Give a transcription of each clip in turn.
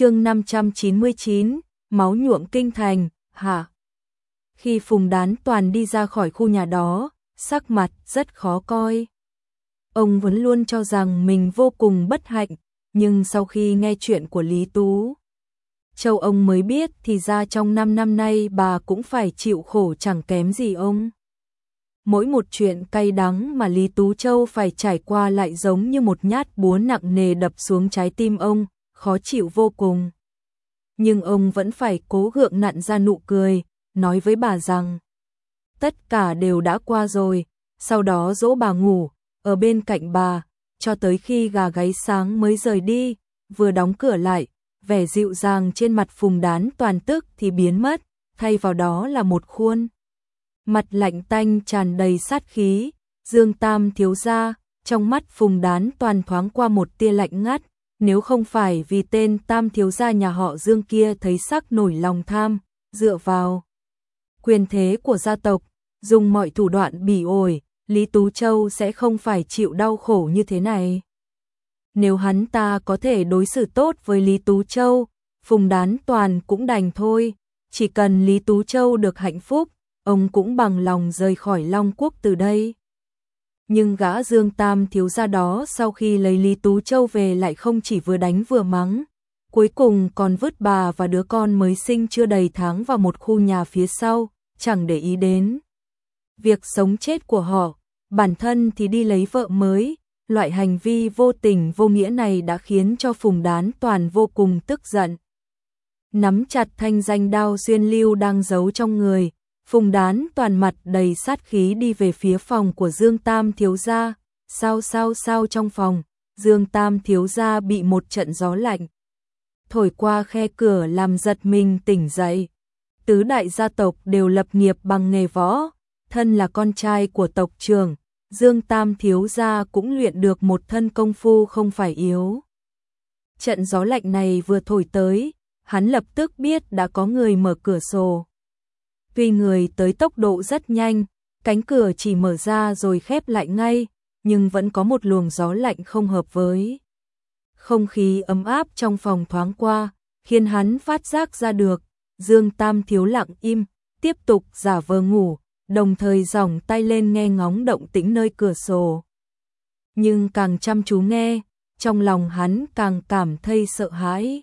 chương 599, máu nhuộm kinh thành, hả? Khi Phùng Đán Toàn đi ra khỏi khu nhà đó, sắc mặt rất khó coi. Ông vẫn luôn cho rằng mình vô cùng bất hạnh, nhưng sau khi nghe chuyện của Lý Tú, Châu ông mới biết thì ra trong 5 năm nay bà cũng phải chịu khổ chẳng kém gì ông. Mỗi một chuyện cay đắng mà Lý Tú Châu phải trải qua lại giống như một nhát búa nặng nề đập xuống trái tim ông, khó chịu vô cùng. Nhưng ông vẫn phải cố gượng nặn ra nụ cười, nói với bà rằng tất cả đều đã qua rồi, sau đó dỗ bà ngủ, ở bên cạnh bà, cho tới khi gà gáy sáng mới rời đi, vừa đóng cửa lại, vẻ dịu dàng trên mặt phùng đán toàn tức thì biến mất, thay vào đó là một khuôn. Mặt lạnh tanh tràn đầy sát khí, Dương Tam thiếu ra, trong mắt phùng đán toàn thoáng qua một tia lạnh ngắt, nếu không phải vì tên Tam thiếu gia nhà họ Dương kia thấy sắc nổi lòng tham, dựa vào quyền thế của gia tộc, dùng mọi thủ đoạn bỉ ổi, Lý Tú Châu sẽ không phải chịu đau khổ như thế này. Nếu hắn ta có thể đối xử tốt với Lý Tú Châu, Phùng Đán Toàn cũng đành thôi, chỉ cần Lý Tú Châu được hạnh phúc, ông cũng bằng lòng rời khỏi Long Quốc từ đây. Nhưng gã Dương Tam thiếu gia đó sau khi lấy Lý Tú Châu về lại không chỉ vừa đánh vừa mắng, cuối cùng còn vứt bà và đứa con mới sinh chưa đầy tháng vào một khu nhà phía sau, chẳng để ý đến. Việc sống chết của họ, bản thân thì đi lấy vợ mới, loại hành vi vô tình vô nghĩa này đã khiến cho Phùng Đán Toàn vô cùng tức giận. Nắm chặt thanh danh đao xuyên lưu đang giấu trong người, Phùng Đán Toàn mặt đầy sát khí đi về phía phòng của Dương Tam thiếu gia, sao sao sao trong phòng, Dương Tam thiếu gia bị một trận gió lạnh thổi qua khe cửa làm giật mình tỉnh dậy. Tứ đại gia tộc đều lập nghiệp bằng nghề võ, thân là con trai của tộc trưởng, Dương Tam thiếu gia cũng luyện được một thân công phu không phải yếu. Trận gió lạnh này vừa thổi tới, hắn lập tức biết đã có người mở cửa sổ. Tuy người tới tốc độ rất nhanh, cánh cửa chỉ mở ra rồi khép lại ngay, nhưng vẫn có một luồng gió lạnh không hợp với. Không khí ấm áp trong phòng thoáng qua, khiến hắn phát giác ra được, Dương Tam thiếu lặng im, tiếp tục giả vờ ngủ, đồng thời dòng tay lên nghe ngóng động tĩnh nơi cửa sổ. Nhưng càng chăm chú nghe, trong lòng hắn càng cảm thấy sợ hãi.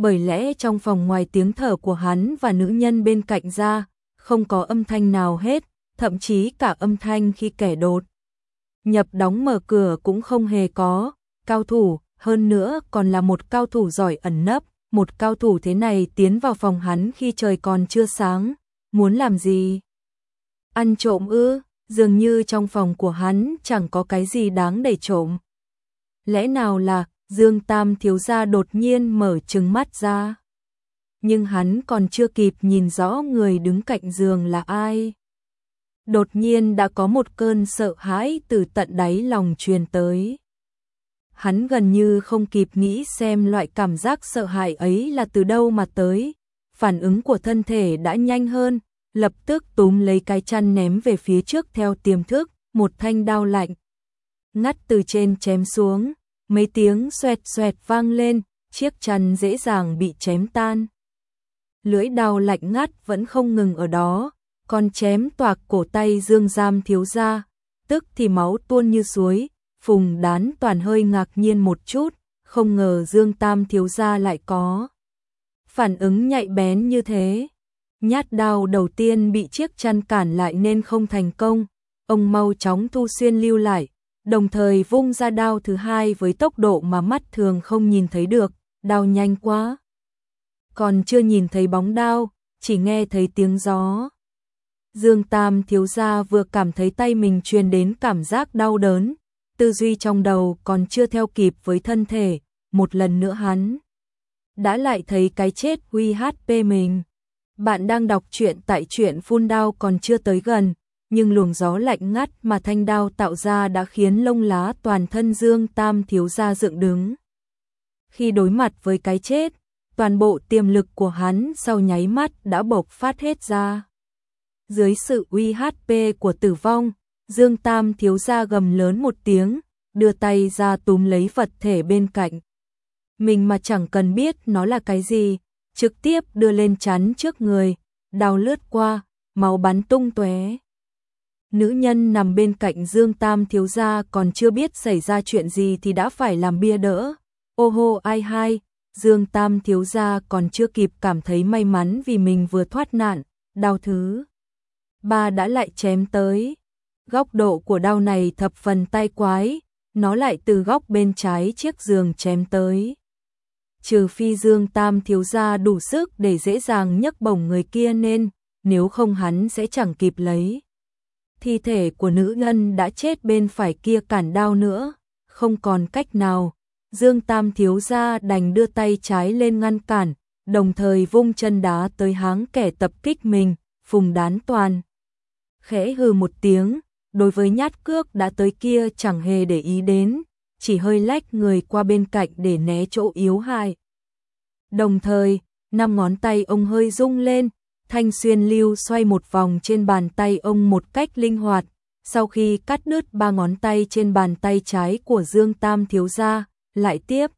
Bởi lẽ trong phòng ngoài tiếng thở của hắn và nữ nhân bên cạnh ra, không có âm thanh nào hết, thậm chí cả âm thanh khi kẻ đột. Nhập đóng mở cửa cũng không hề có, cao thủ, hơn nữa còn là một cao thủ giỏi ẩn nấp, một cao thủ thế này tiến vào phòng hắn khi trời còn chưa sáng, muốn làm gì? Ăn trộm ư, dường như trong phòng của hắn chẳng có cái gì đáng để trộm. Lẽ nào là Dương Tam thiếu gia đột nhiên mở trừng mắt ra? Nhưng hắn còn chưa kịp nhìn rõ người đứng cạnh giường là ai. Đột nhiên đã có một cơn sợ hãi từ tận đáy lòng truyền tới. Hắn gần như không kịp nghĩ xem loại cảm giác sợ hãi ấy là từ đâu mà tới. Phản ứng của thân thể đã nhanh hơn, lập tức túm lấy cái chăn ném về phía trước theo tiềm thức, một thanh đao lạnh. Ngắt từ trên chém xuống, mấy tiếng xoẹt xoẹt vang lên, chiếc chăn dễ dàng bị chém tan. Lưỡi đao lạnh ngắt vẫn không ngừng ở đó, còn chém toạc cổ tay Dương Giam thiếu ra, tức thì máu tuôn như suối, Phùng Đán toàn hơi ngạc nhiên một chút, không ngờ Dương Tam thiếu gia lại có phản ứng nhạy bén như thế. Nhát đao đầu tiên bị chiếc chăn cản lại nên không thành công, ông mau chóng thu xuyên lưu lại, đồng thời vung ra đao thứ hai với tốc độ mà mắt thường không nhìn thấy được, đao nhanh quá. Còn chưa nhìn thấy bóng đao, chỉ nghe thấy tiếng gió. Dương Tam thiếu gia vừa cảm thấy tay mình truyền đến cảm giác đau đớn, tư duy trong đầu còn chưa theo kịp với thân thể, một lần nữa hắn đã lại thấy cái chết huy HP mình. Bạn đang đọc truyện tại truyện phun đao còn chưa tới gần, nhưng luồng gió lạnh ngắt mà thanh đao tạo ra đã khiến lông lá toàn thân Dương Tam thiếu gia dựng đứng. Khi đối mặt với cái chết, toàn bộ tiềm lực của hắn sau nháy mắt đã bộc phát hết ra. Dưới sự uy HP của tử vong, Dương Tam thiếu gia gầm lớn một tiếng, đưa tay ra túm lấy vật thể bên cạnh. mình mà chẳng cần biết nó là cái gì, trực tiếp đưa lên chắn trước người, đào lướt qua, máu bắn tung tóe. Nữ nhân nằm bên cạnh Dương Tam thiếu gia còn chưa biết xảy ra chuyện gì thì đã phải làm bia đỡ. Ô hô ai hai, Dương Tam thiếu gia còn chưa kịp cảm thấy may mắn vì mình vừa thoát nạn, đau thứ. Ba đã lại chém tới. Góc độ của đau này thập phần tay quái, nó lại từ góc bên trái chiếc giường chém tới. Trừ phi Dương Tam thiếu gia đủ sức để dễ dàng nhấc bổng người kia nên, nếu không hắn sẽ chẳng kịp lấy. Thi thể của nữ nhân đã chết bên phải kia cản đau nữa, không còn cách nào. Dương Tam thiếu gia đành đưa tay trái lên ngăn cản, đồng thời vung chân đá tới háng kẻ tập kích mình, phùng đán toàn. Khẽ hừ một tiếng, đối với nhát cước đã tới kia chẳng hề để ý đến, chỉ hơi lách người qua bên cạnh để né chỗ yếu hại. Đồng thời, năm ngón tay ông hơi rung lên, thanh xuyên lưu xoay một vòng trên bàn tay ông một cách linh hoạt, sau khi cắt đứt ba ngón tay trên bàn tay trái của Dương Tam thiếu gia, lại tiếp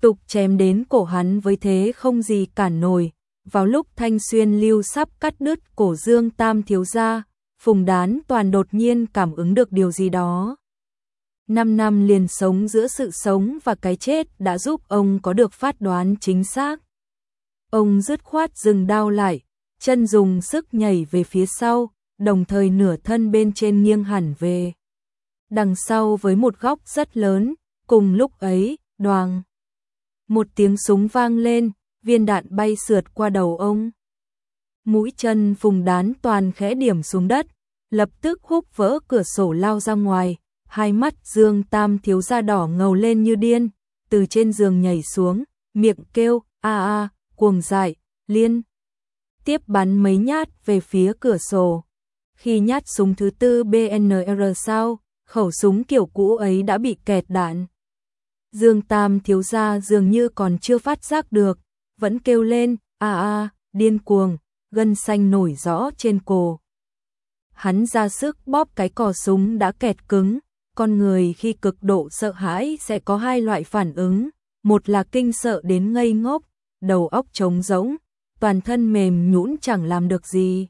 tục chém đến cổ hắn với thế không gì cản nổi. Vào lúc thanh xuyên lưu sắp cắt đứt cổ Dương Tam thiếu gia, Phùng Đán toàn đột nhiên cảm ứng được điều gì đó. Năm năm liền sống giữa sự sống và cái chết đã giúp ông có được phát đoán chính xác. Ông dứt khoát dừng đau lại, chân dùng sức nhảy về phía sau, đồng thời nửa thân bên trên nghiêng hẳn về. Đằng sau với một góc rất lớn, cùng lúc ấy, đoàng. Một tiếng súng vang lên, viên đạn bay sượt qua đầu ông. Mũi chân phùng đán toàn khẽ điểm xuống đất, lập tức húc vỡ cửa sổ lao ra ngoài, hai mắt Dương Tam thiếu da đỏ ngầu lên như điên, từ trên giường nhảy xuống, miệng kêu, a a, cuồng dại, liên. Tiếp bắn mấy nhát về phía cửa sổ. Khi nhát súng thứ tư BNR sau khẩu súng kiểu cũ ấy đã bị kẹt đạn. Dương Tam thiếu gia dường như còn chưa phát giác được, vẫn kêu lên, a a, điên cuồng, gân xanh nổi rõ trên cổ. Hắn ra sức bóp cái cò súng đã kẹt cứng, con người khi cực độ sợ hãi sẽ có hai loại phản ứng, một là kinh sợ đến ngây ngốc, đầu óc trống rỗng, toàn thân mềm nhũn chẳng làm được gì.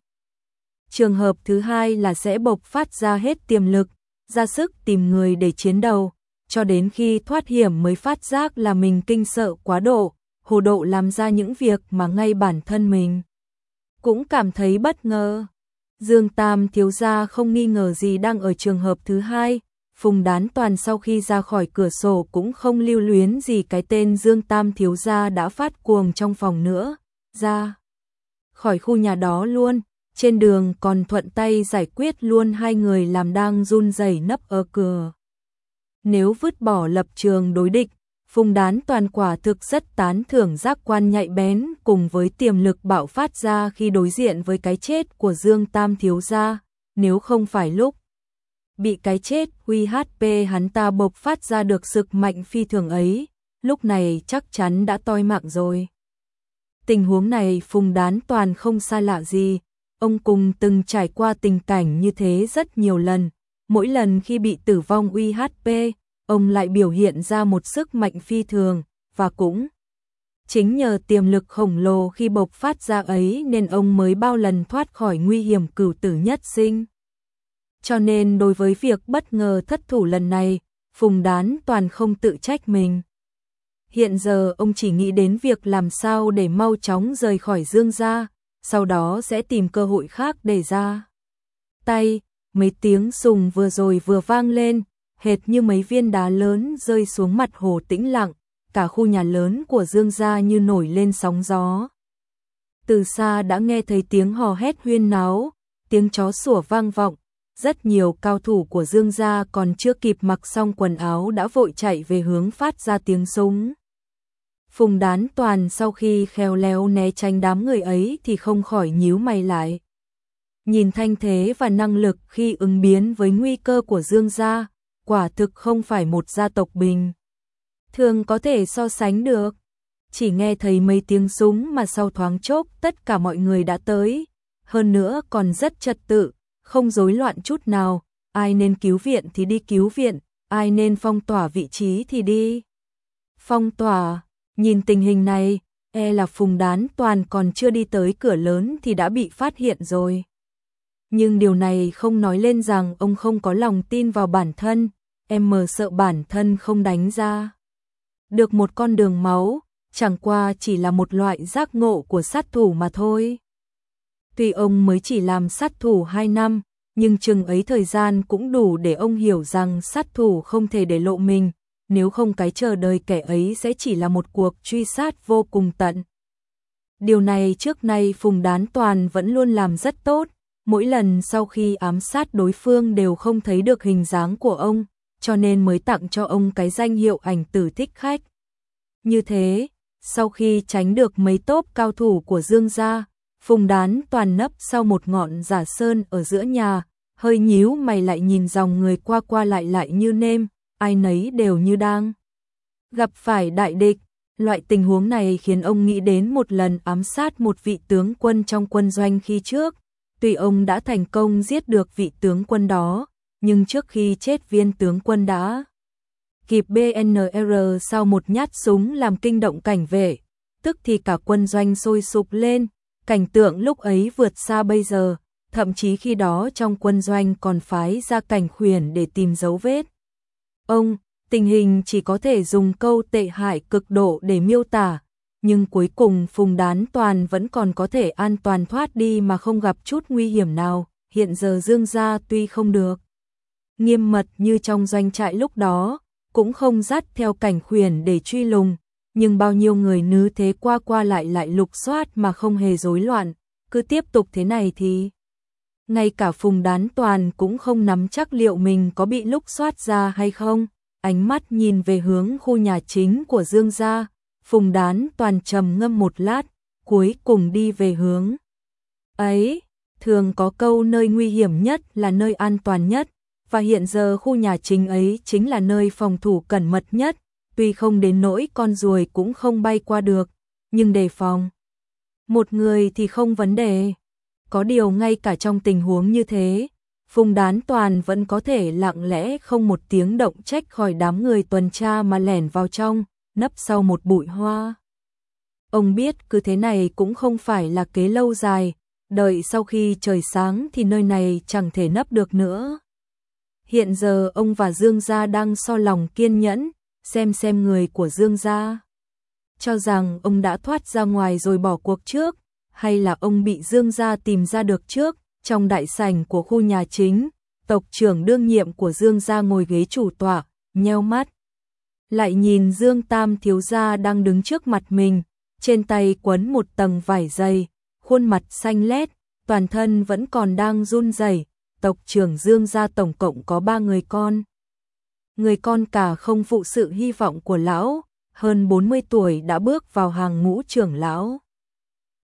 Trường hợp thứ hai là sẽ bộc phát ra hết tiềm lực, ra sức tìm người để chiến đấu, cho đến khi thoát hiểm mới phát giác là mình kinh sợ quá độ, hồ độ làm ra những việc mà ngay bản thân mình cũng cảm thấy bất ngờ. Dương Tam thiếu gia không nghi ngờ gì đang ở trường hợp thứ hai, Phùng Đán Toàn sau khi ra khỏi cửa sổ cũng không lưu luyến gì cái tên Dương Tam thiếu gia đã phát cuồng trong phòng nữa, ra khỏi khu nhà đó luôn, trên đường còn thuận tay giải quyết luôn hai người làm đang run rẩy nấp ở cửa. Nếu vứt bỏ lập trường đối địch, Phùng Đán Toàn quả thực rất tán thưởng giác quan nhạy bén cùng với tiềm lực bạo phát ra khi đối diện với cái chết của Dương Tam thiếu gia, nếu không phải lúc bị cái chết huy HP hắn ta bộc phát ra được sức mạnh phi thường ấy, lúc này chắc chắn đã toi mạng rồi. Tình huống này Phùng Đán Toàn không xa lạ gì, ông cùng từng trải qua tình cảnh như thế rất nhiều lần, mỗi lần khi bị tử vong uy HP, ông lại biểu hiện ra một sức mạnh phi thường, và cũng chính nhờ tiềm lực khổng lồ khi bộc phát ra ấy nên ông mới bao lần thoát khỏi nguy hiểm cửu tử nhất sinh. Cho nên đối với việc bất ngờ thất thủ lần này, Phùng Đán toàn không tự trách mình. Hiện giờ ông chỉ nghĩ đến việc làm sao để mau chóng rời khỏi Dương gia, sau đó sẽ tìm cơ hội khác để ra. Tay, mấy tiếng sùng vừa rồi vừa vang lên, hệt như mấy viên đá lớn rơi xuống mặt hồ tĩnh lặng, cả khu nhà lớn của Dương gia như nổi lên sóng gió. Từ xa đã nghe thấy tiếng hò hét huyên náo, tiếng chó sủa vang vọng, rất nhiều cao thủ của Dương gia còn chưa kịp mặc xong quần áo đã vội chạy về hướng phát ra tiếng súng. Phùng đán toàn sau khi khéo léo né tránh đám người ấy thì không khỏi nhíu mày lại. Nhìn thanh thế và năng lực khi ứng biến với nguy cơ của Dương gia, quả thực không phải một gia tộc bình. Thường có thể so sánh được. Chỉ nghe thấy mấy tiếng súng mà sau thoáng chốc tất cả mọi người đã tới. Hơn nữa còn rất trật tự, không rối loạn chút nào. Ai nên cứu viện thì đi cứu viện, ai nên phong tỏa vị trí thì đi. phong tỏa. Nhìn tình hình này, e là Phùng Đán Toàn còn chưa đi tới cửa lớn thì đã bị phát hiện rồi. Nhưng điều này không nói lên rằng ông không có lòng tin vào bản thân, em mờ sợ bản thân không đánh ra. Được một con đường máu, chẳng qua chỉ là một loại giác ngộ của sát thủ mà thôi. Tuy ông mới chỉ làm sát thủ 2 năm, nhưng chừng ấy thời gian cũng đủ để ông hiểu rằng sát thủ không thể để lộ mình, nếu không cái chờ đợi kẻ ấy sẽ chỉ là một cuộc truy sát vô cùng tận. Điều này trước nay Phùng Đán Toàn vẫn luôn làm rất tốt, mỗi lần sau khi ám sát đối phương đều không thấy được hình dáng của ông, cho nên mới tặng cho ông cái danh hiệu ảnh tử thích khách. Như thế, sau khi tránh được mấy tốp cao thủ của Dương gia, Phùng Đán Toàn nấp sau một ngọn giả sơn ở giữa nhà, hơi nhíu mày lại nhìn dòng người qua qua lại lại như nêm, ai nấy đều như đang gặp phải đại địch. Loại tình huống này khiến ông nghĩ đến một lần ám sát một vị tướng quân trong quân doanh khi trước. Tuy ông đã thành công giết được vị tướng quân đó, nhưng trước khi chết viên tướng quân đã kịp BNR sau một nhát súng làm kinh động cảnh vệ, tức thì cả quân doanh sôi sục lên, cảnh tượng lúc ấy vượt xa bây giờ, thậm chí khi đó trong quân doanh còn phái ra cảnh khuyển để tìm dấu vết. Ông, tình hình chỉ có thể dùng câu tệ hại cực độ để miêu tả, nhưng cuối cùng Phùng Đán Toàn vẫn còn có thể an toàn thoát đi mà không gặp chút nguy hiểm nào, hiện giờ Dương gia tuy không được. Nghiêm mật như trong doanh trại lúc đó, cũng không dắt theo cảnh khuyển để truy lùng, nhưng bao nhiêu người nứ thế qua qua lại lại lục soát mà không hề rối loạn, cứ tiếp tục thế này thì ngay cả Phùng Đán Toàn cũng không nắm chắc liệu mình có bị lúc soát ra hay không. Ánh mắt nhìn về hướng khu nhà chính của Dương gia, Phùng Đán Toàn trầm ngâm một lát, cuối cùng đi về hướng ấy. Thường có câu nơi nguy hiểm nhất là nơi an toàn nhất, và hiện giờ khu nhà chính ấy chính là nơi phòng thủ cẩn mật nhất, tuy không đến nỗi con ruồi cũng không bay qua được, nhưng đề phòng. Một người thì không vấn đề. Có điều ngay cả trong tình huống như thế, Phùng Đán Toàn vẫn có thể lặng lẽ không một tiếng động trách khỏi đám người tuần tra mà lẻn vào trong, nấp sau một bụi hoa. Ông biết cứ thế này cũng không phải là kế lâu dài, đợi sau khi trời sáng thì nơi này chẳng thể nấp được nữa. Hiện giờ ông và Dương Gia đang so lòng kiên nhẫn, xem xem người của Dương Gia. Cho rằng ông đã thoát ra ngoài rồi bỏ cuộc trước, hay là ông bị Dương gia tìm ra được trước, trong đại sảnh của khu nhà chính, tộc trưởng đương nhiệm của Dương gia ngồi ghế chủ tọa, nheo mắt. Lại nhìn Dương Tam thiếu gia đang đứng trước mặt mình, trên tay quấn một tầng vải dày, khuôn mặt xanh lét, toàn thân vẫn còn đang run rẩy. Tộc trưởng Dương gia tổng cộng có ba người con. Người con cả không phụ sự hy vọng của lão, hơn 40 tuổi đã bước vào hàng ngũ trưởng lão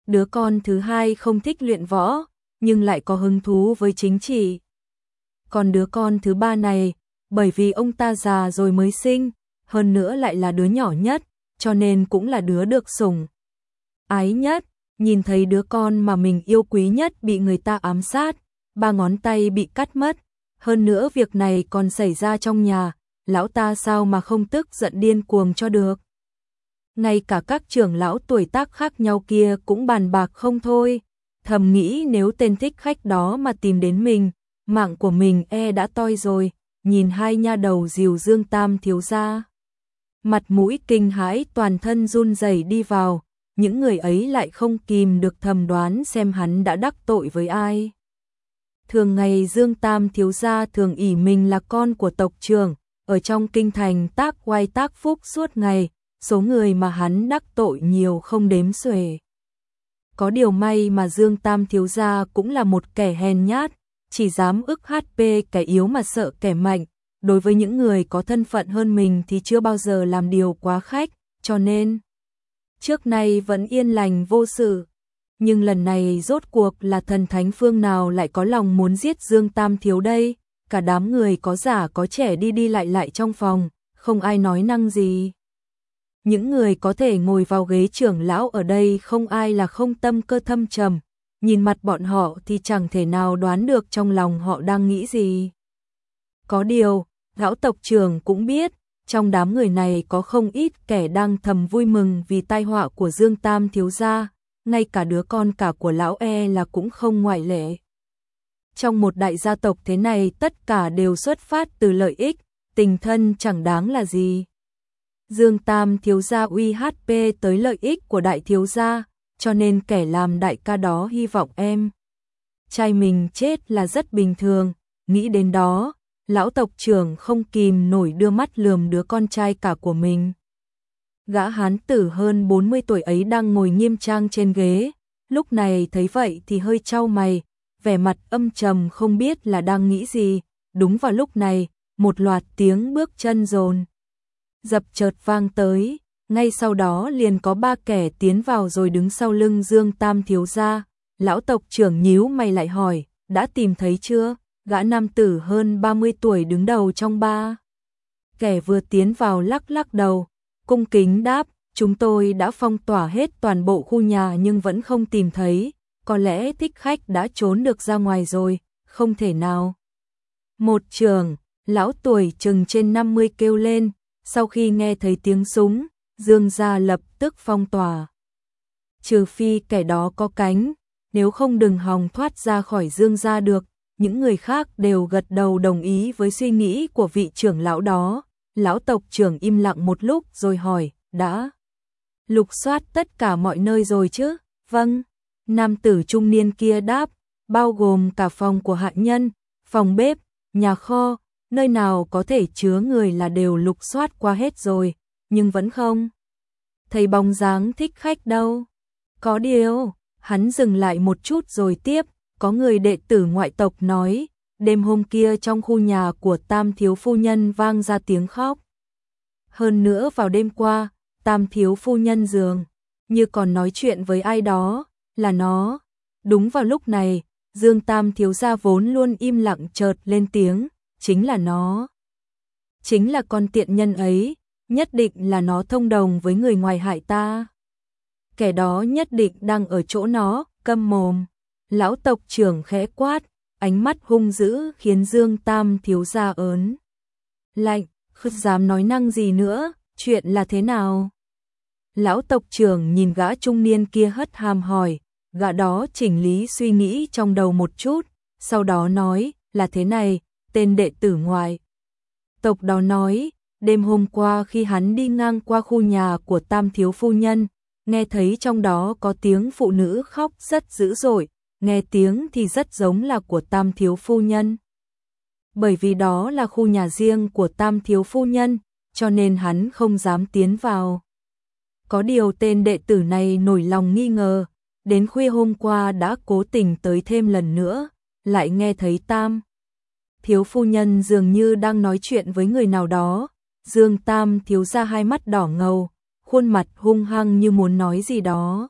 đứa con thứ hai không thích luyện võ, nhưng lại có hứng thú với chính trị. Còn đứa con thứ ba này, bởi vì ông ta già rồi mới sinh, hơn nữa lại là đứa nhỏ nhất, cho nên cũng là đứa được sủng. Ái nhất, nhìn thấy đứa con mà mình yêu quý nhất bị người ta ám sát, ba ngón tay bị cắt mất, hơn nữa việc này còn xảy ra trong nhà, lão ta sao mà không tức giận điên cuồng cho được ngay cả các trưởng lão tuổi tác khác nhau kia cũng bàn bạc không thôi, thầm nghĩ nếu tên thích khách đó mà tìm đến mình, mạng của mình e đã toi rồi, nhìn hai nha đầu diều dương tam thiếu ra. Mặt mũi kinh hãi toàn thân run rẩy đi vào, những người ấy lại không kìm được thầm đoán xem hắn đã đắc tội với ai. Thường ngày Dương Tam thiếu gia thường ỷ mình là con của tộc trưởng, ở trong kinh thành tác quay tác phúc suốt ngày, số người mà hắn đắc tội nhiều không đếm xuể. Có điều may mà Dương Tam thiếu gia cũng là một kẻ hèn nhát, chỉ dám ức HP kẻ yếu mà sợ kẻ mạnh, đối với những người có thân phận hơn mình thì chưa bao giờ làm điều quá khách, cho nên trước nay vẫn yên lành vô sự. Nhưng lần này rốt cuộc là thần thánh phương nào lại có lòng muốn giết Dương Tam thiếu đây, cả đám người có già có trẻ đi đi lại lại trong phòng, không ai nói năng gì. Những người có thể ngồi vào ghế trưởng lão ở đây không ai là không tâm cơ thâm trầm, nhìn mặt bọn họ thì chẳng thể nào đoán được trong lòng họ đang nghĩ gì. Có điều, lão tộc trưởng cũng biết, trong đám người này có không ít kẻ đang thầm vui mừng vì tai họa của Dương Tam thiếu gia, ngay cả đứa con cả của lão e là cũng không ngoại lệ. Trong một đại gia tộc thế này tất cả đều xuất phát từ lợi ích, tình thân chẳng đáng là gì. Dương Tam thiếu gia uy HP tới lợi ích của đại thiếu gia, cho nên kẻ làm đại ca đó hy vọng em. Trai mình chết là rất bình thường, nghĩ đến đó, lão tộc trưởng không kìm nổi đưa mắt lườm đứa con trai cả của mình. Gã hán tử hơn 40 tuổi ấy đang ngồi nghiêm trang trên ghế, lúc này thấy vậy thì hơi trao mày, vẻ mặt âm trầm không biết là đang nghĩ gì. Đúng vào lúc này, một loạt tiếng bước chân rồn dập chợt vang tới, ngay sau đó liền có ba kẻ tiến vào rồi đứng sau lưng Dương Tam thiếu gia. Lão tộc trưởng nhíu mày lại hỏi, đã tìm thấy chưa? Gã nam tử hơn 30 tuổi đứng đầu trong ba. Kẻ vừa tiến vào lắc lắc đầu, cung kính đáp, chúng tôi đã phong tỏa hết toàn bộ khu nhà nhưng vẫn không tìm thấy, có lẽ thích khách đã trốn được ra ngoài rồi, không thể nào. Một trường, lão tuổi chừng trên 50 kêu lên, sau khi nghe thấy tiếng súng, Dương gia lập tức phong tỏa. Trừ phi kẻ đó có cánh, nếu không đừng hòng thoát ra khỏi Dương gia được, những người khác đều gật đầu đồng ý với suy nghĩ của vị trưởng lão đó. Lão tộc trưởng im lặng một lúc rồi hỏi, đã lục soát tất cả mọi nơi rồi chứ? Vâng, nam tử trung niên kia đáp, bao gồm cả phòng của hạ nhân, phòng bếp, nhà kho, nơi nào có thể chứa người là đều lục soát qua hết rồi, nhưng vẫn không. Thấy bóng dáng thích khách đâu. Có điều, hắn dừng lại một chút rồi tiếp, có người đệ tử ngoại tộc nói, đêm hôm kia trong khu nhà của tam thiếu phu nhân vang ra tiếng khóc. Hơn nữa vào đêm qua, tam thiếu phu nhân giường, như còn nói chuyện với ai đó, là nó. Đúng vào lúc này, Dương Tam thiếu gia vốn luôn im lặng chợt lên tiếng, chính là nó. Chính là con tiện nhân ấy, nhất định là nó thông đồng với người ngoài hại ta. Kẻ đó nhất định đang ở chỗ nó, câm mồm. Lão tộc trưởng khẽ quát, ánh mắt hung dữ khiến Dương Tam thiếu gia ớn. Lạnh, không dám nói năng gì nữa, chuyện là thế nào? Lão tộc trưởng nhìn gã trung niên kia hất hàm hỏi, gã đó chỉnh lý suy nghĩ trong đầu một chút, sau đó nói, là thế này, tên đệ tử ngoài. Tộc đó nói, đêm hôm qua khi hắn đi ngang qua khu nhà của tam thiếu phu nhân, nghe thấy trong đó có tiếng phụ nữ khóc rất dữ dội, nghe tiếng thì rất giống là của tam thiếu phu nhân. Bởi vì đó là khu nhà riêng của tam thiếu phu nhân, cho nên hắn không dám tiến vào. Có điều tên đệ tử này nổi lòng nghi ngờ, đến khuya hôm qua đã cố tình tới thêm lần nữa, lại nghe thấy tam thiếu phu nhân dường như đang nói chuyện với người nào đó. Dương Tam thiếu ra hai mắt đỏ ngầu, khuôn mặt hung hăng như muốn nói gì đó.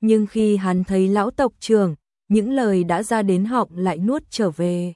Nhưng khi hắn thấy lão tộc trưởng, những lời đã ra đến họng lại nuốt trở về.